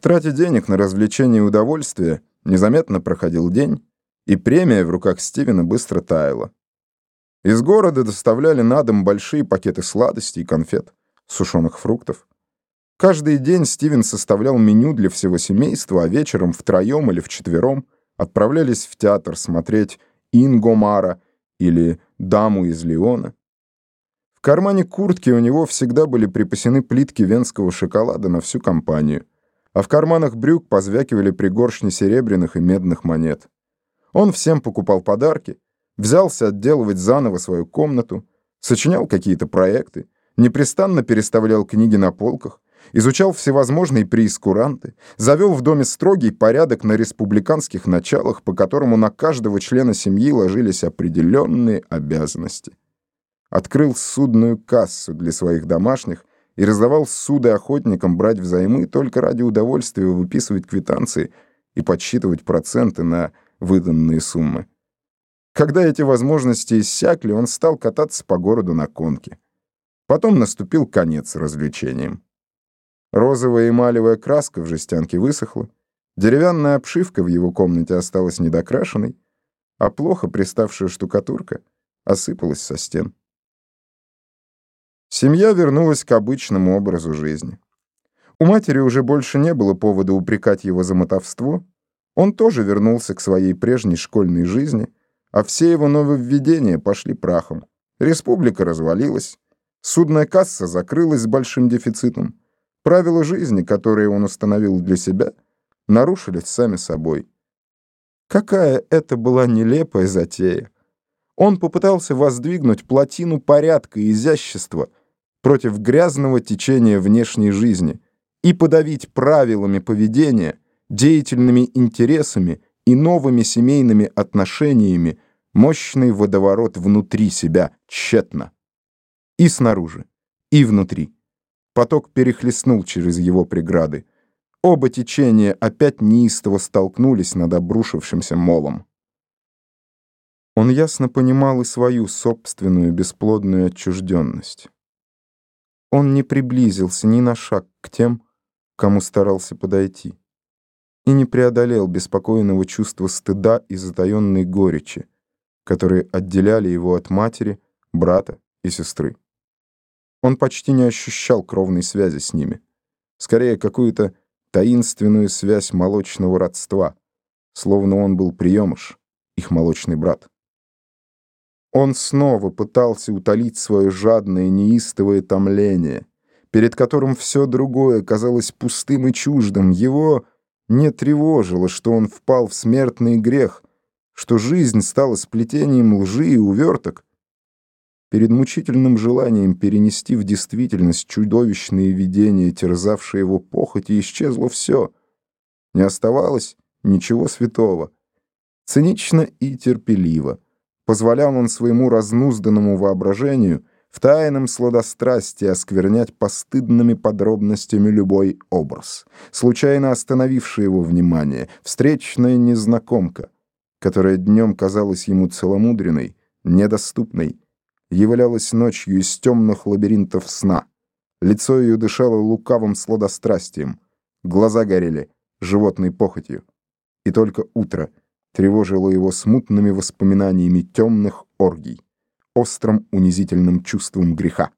В трате денег на развлечения и удовольствие незаметно проходил день, и премия в руках Стивена быстро таяла. Из города доставляли на дом большие пакеты сладостей и конфет, сушеных фруктов. Каждый день Стивен составлял меню для всего семейства, а вечером втроем или вчетвером отправлялись в театр смотреть «Ингомара» или «Даму из Леона». В кармане куртки у него всегда были припасены плитки венского шоколада на всю компанию, а в карманах брюк позвякивали пригоршни серебряных и медных монет. Он всем покупал подарки, взялся отделывать заново свою комнату, сочинял какие-то проекты, непрестанно переставлял книги на полках, изучал всевозможные преискуранты, завел в доме строгий порядок на республиканских началах, по которому на каждого члена семьи ложились определенные обязанности. Открыл судную кассу для своих домашних и раздавал суды охотникам брать взаймы только ради удовольствия выписывать квитанции и подсчитывать проценты на выданные суммы. Когда эти возможности иссякли, он стал кататься по городу на конке. Потом наступил конец развлечениям. Розовая эмалевая краска в жестянке высохла, деревянная обшивка в его комнате осталась недокрашенной, а плохо приставшая штукатурка осыпалась со стен. Семья вернулась к обычному образу жизни. У матери уже больше не было повода упрекать его за мотовство, он тоже вернулся к своей прежней школьной жизни, а все его нововведения пошли прахом. Республика развалилась, судная касса закрылась с большим дефицитом, Правила жизни, которые он установил для себя, нарушились сами собой. Какая это была нелепая затея! Он попытался воздвигнуть плотину порядка и изящества против грязного течения внешней жизни и подавить правилами поведения, деятельными интересами и новыми семейными отношениями мощный водоворот внутри себя тщетно. И снаружи, и внутри. Поток перехлестнул через его преграды. Оба течения опять неистово столкнулись над обрушившимся молом. Он ясно понимал и свою собственную бесплодную отчужденность. Он не приблизился ни на шаг к тем, кому старался подойти, и не преодолел беспокойного чувства стыда и затаенной горечи, которые отделяли его от матери, брата и сестры. Он почти не ощущал кровной связи с ними. Скорее, какую-то таинственную связь молочного родства, словно он был приемыш, их молочный брат. Он снова пытался утолить свое жадное неистовое томление, перед которым все другое казалось пустым и чуждым. Его не тревожило, что он впал в смертный грех, что жизнь стала сплетением лжи и уверток, Перед мучительным желанием перенести в действительность чудовищные видения, терзавшие его похоти, исчезло все. Не оставалось ничего святого. Цинично и терпеливо позволял он своему разнузданному воображению в тайном сладострастии осквернять постыдными подробностями любой образ. Случайно остановившая его внимание, встречная незнакомка, которая днем казалась ему целомудренной, недоступной, являлась ночью из темных лабиринтов сна. Лицо ее дышало лукавым сладострастием, глаза горели животной похотью. И только утро тревожило его смутными воспоминаниями темных оргий, острым унизительным чувством греха.